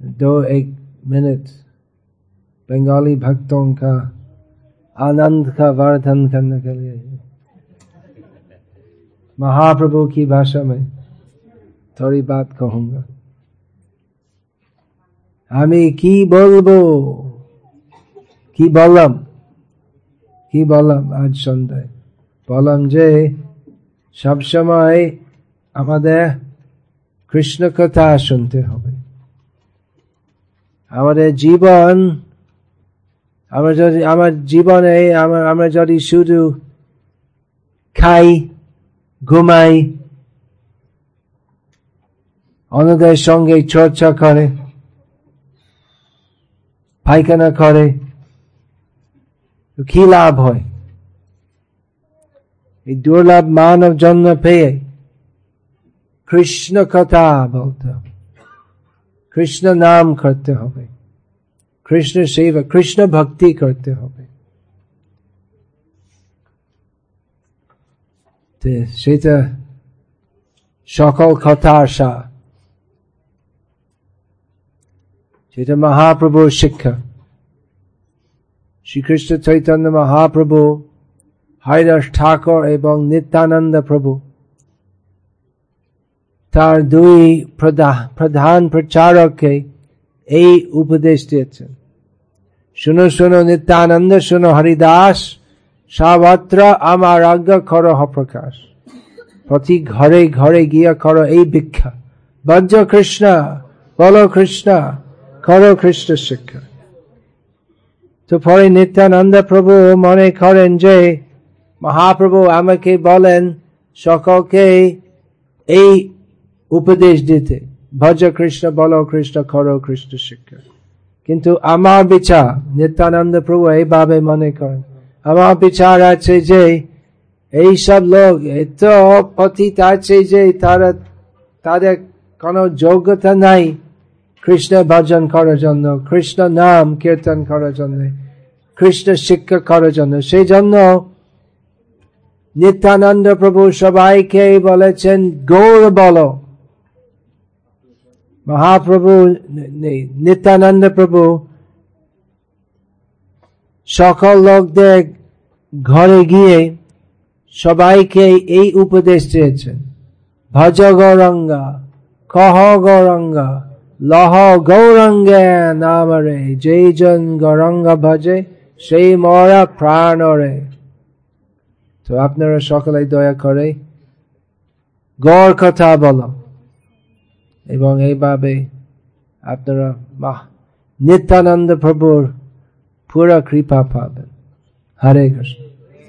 दो एक मिनट बंगाली भक्तों का आनंद का वर्धन करने के लिए महाप्रभु की भाषा में थोड़ी बात कहूंगा আমি কি বলবো কি বললাম কি বললাম আজ সন্ধ্যায় বললাম যে সবসময় আমাদের কৃষ্ণ কথা শুনতে হবে আমাদের জীবন, আমরা যদি, আমার জীবনে আমরা যদি শুধু খাই, ঘুমাই, অন্যদের সঙ্গে চর্চা করে, পায়খানা করে, কি লাভ হয়? এই দুর্লভ মানব জন্ম পেয়ে কৃষ্ণ কথা বলতে কৃষ্ণ নাম করতে হবে। কৃষ্ণ সেবা কৃষ্ণ ভক্তি করতে হবে সেটা সকল কথা আসা সেটা মহাপ্রভুর শিক্ষা শ্রীকৃষ্ণ চৈতন্য মহাপ্রভু হরিদাস ঠাকুর এবং নিত্যানন্দ প্রভু তার দুই প্রধান প্রচারককে এই উপদেশ দিয়েছেন শুনো শুনো, নিত্যানন্দ, শুনো, হরিদাস, সর্বত্র আমার আজ্ঞা কর প্রকাশ প্রতি ঘরে ঘরে গিয়া কর এই ভিক্ষা। বজ্র কৃষ্ণ, বলো কৃষ্ণ, করো কৃষ্ণ শিক্ষা। তো পরে নিত্যানন্দ প্রভু মনে করেন যে, মহাপ্রভু আমাকে বলেন, সকলকে এই উপদেশ দিতে। ভজ কৃষ্ণ, বল কৃষ্ণ, করো কৃষ্ণ শিক্ষা। কিন্তু আমার বিচার, নিত্যানন্দ প্রভু এইভাবে মনে করেন, আমার বিচার আছে যে এই সব লোক এত পথিত আছে যে তারা, তাদের কোনো যোগ্যতা নাই কৃষ্ণ ভজন করার জন্য, কৃষ্ণ নাম কীর্তন করার জন্য, কৃষ্ণ শিক্ষা করার জন্য। সেই জন্য নিত্যানন্দ প্রভু সবাইকে বলেছেন, গৌর বল। মহাপ্রভু নিত্যানন্দ প্রভু সকল লোকদের ঘরে গিয়ে সবাইকে এই উপদেশ দিয়েছেন। ভজ গৌরঙ্গা, কহ গৌরঙ্গা, লহ গৌরঙ্গে নাম রে যেই জন গৌরঙ্গ ভজে সেই মরা প্রাণ রে তো আপনারা সকলে দয়া করে গড় কথা বল। এবং এইভাবে আপনারা নিত্যানন্দ প্রভুর পুরা কৃপা পাবেন। হরে কৃষ্ণ।